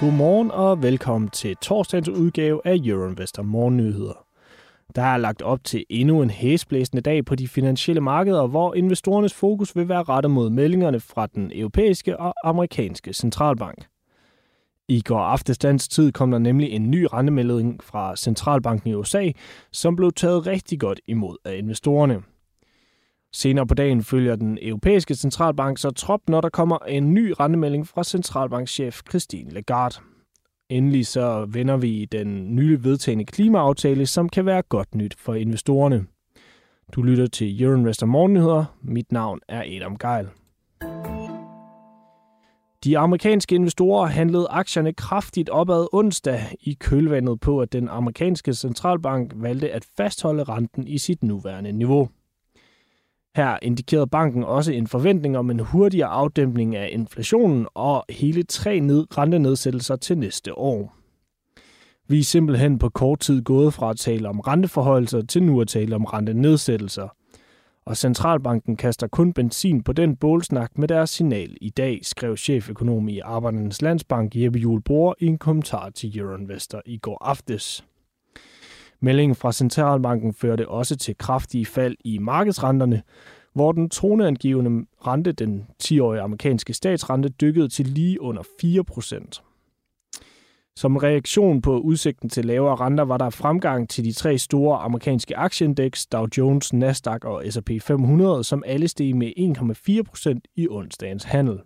Godmorgen og velkommen til torsdagens udgave af Euroinvestor Morgennyheder. Der er lagt op til endnu en hæsblæsende dag på de finansielle markeder, hvor investorernes fokus vil være rettet mod meldingerne fra den europæiske og amerikanske centralbank. I går aftenstands tid kom der nemlig en ny rentemelding fra centralbanken i USA, som blev taget rigtig godt imod af investorerne. Senere på dagen følger den europæiske centralbank så trop, når der kommer en ny rentemelding fra centralbankchef Christine Lagarde. Endelig så vender vi den nye vedtagende klimaaftale, som kan være godt nyt for investorerne. Du lytter til Euroinvestor Morgennyheder. Mit navn er Adam Geil. De amerikanske investorer handlede aktierne kraftigt opad onsdag i kølvandet på, at den amerikanske centralbank valgte at fastholde renten i sit nuværende niveau. Her indikerede banken også en forventning om en hurtigere afdæmpning af inflationen og hele tre ned rentenedsættelser til næste år. Vi er simpelthen på kort tid gået fra at tale om renteforholdelser til nu at tale om rentenedsættelser. Og centralbanken kaster kun benzin på den bålsnak med deres signal i dag, skrev cheføkonom i Arbejdernes Landsbank Jeppe Juhl i en kommentar til Euroinvestor i går aftes. Meldingen fra centralbanken førte også til kraftige fald i markedsrenterne, hvor den toneangivende rente, den 10-årige amerikanske statsrente, dykkede til lige under 4 procent. Som reaktion på udsigten til lavere renter var der fremgang til de tre store amerikanske aktieindeks, Dow Jones, Nasdaq og S&P 500, som alle steg med 1,4 procent i onsdagens handel.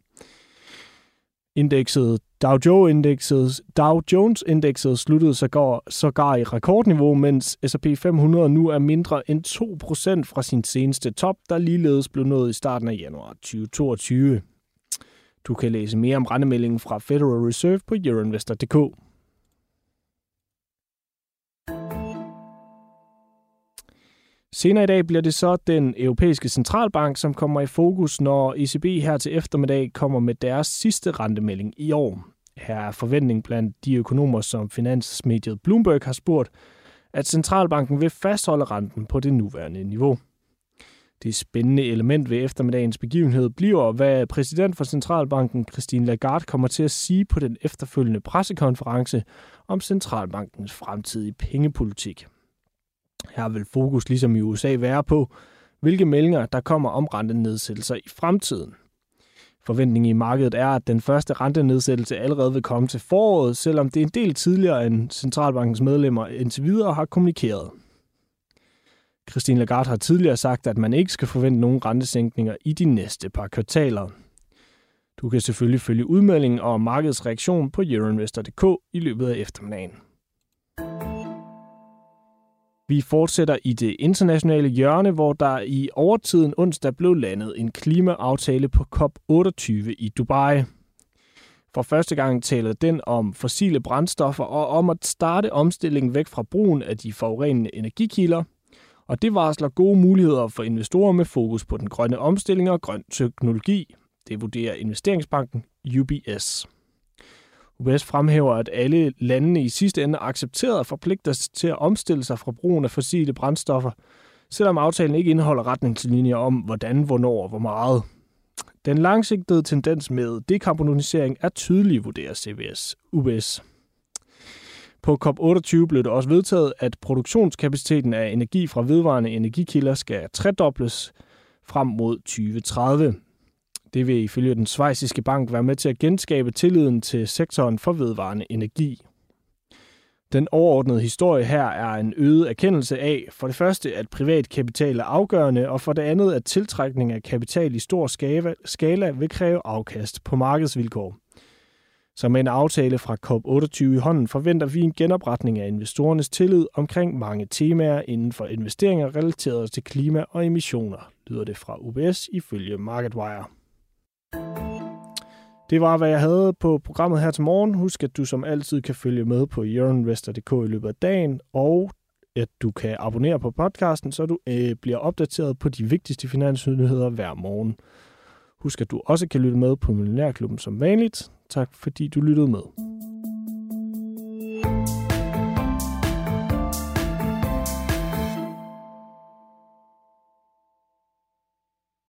Indekset Dow Jones-indekset Dow Jones-indekset sluttede sågar, sågar i rekordniveau, mens S&P 500 nu er mindre end 2% fra sin seneste top, der ligeledes blev nået i starten af januar 2022. Du kan læse mere om rendemeldingen fra Federal Reserve på euroinvestor.dk. Senere i dag bliver det så den europæiske centralbank, som kommer i fokus, når ECB her til eftermiddag kommer med deres sidste rentemelding i år. Her er forventning blandt de økonomer, som finansmediet Bloomberg har spurgt, at centralbanken vil fastholde renten på det nuværende niveau. Det spændende element ved eftermiddagens begivenhed bliver, hvad præsident for centralbanken Christine Lagarde kommer til at sige på den efterfølgende pressekonference om centralbankens fremtidige pengepolitik. Her vil fokus ligesom i USA være på, hvilke meldinger der kommer om rentenedsættelser i fremtiden. Forventningen i markedet er, at den første rentenedsættelse allerede vil komme til foråret, selvom det er en del tidligere end centralbankens medlemmer indtil videre har kommunikeret. Christine Lagarde har tidligere sagt, at man ikke skal forvente nogen rentesænkninger i de næste par kvartaler. Du kan selvfølgelig følge udmeldingen og markedets reaktion på euroinvestor.dk i løbet af eftermiddagen. Vi fortsætter i det internationale hjørne, hvor der i overtiden onsdag blev landet en klimaaftale på COP28 i Dubai. For første gang taler den om fossile brændstoffer og om at starte omstillingen væk fra brugen af de forurenende energikilder. Og det varsler gode muligheder for investorer med fokus på den grønne omstilling og grøn teknologi. Det vurderer investeringsbanken UBS. UBS fremhæver, at alle landene i sidste ende accepterede at sig til at omstille sig fra brugen af fossile brændstoffer, selvom aftalen ikke indeholder retningslinjer om, hvordan, hvornår og hvor meget. Den langsigtede tendens med dekarbonisering er tydelig, vurderer CBS UBS. På COP28 blev det også vedtaget, at produktionskapaciteten af energi fra vedvarende energikilder skal tredobles frem mod 2030. Det vil ifølge den svejsiske bank være med til at genskabe tilliden til sektoren for vedvarende energi. Den overordnede historie her er en øget erkendelse af, for det første, at privat kapital er afgørende, og for det andet, at tiltrækning af kapital i stor skala vil kræve afkast på markedsvilkår. Så med en aftale fra COP28 i hånden forventer vi en genopretning af investorernes tillid omkring mange temaer inden for investeringer relateret til klima og emissioner, lyder det fra UBS ifølge MarketWire. Det var, hvad jeg havde på programmet her til morgen. Husk, at du som altid kan følge med på euroinvestor.dk i løbet af dagen, og at du kan abonnere på podcasten, så du øh, bliver opdateret på de vigtigste finansnyheder hver morgen. Husk, at du også kan lytte med på Millionærklubben som vanligt. Tak fordi du lyttede med.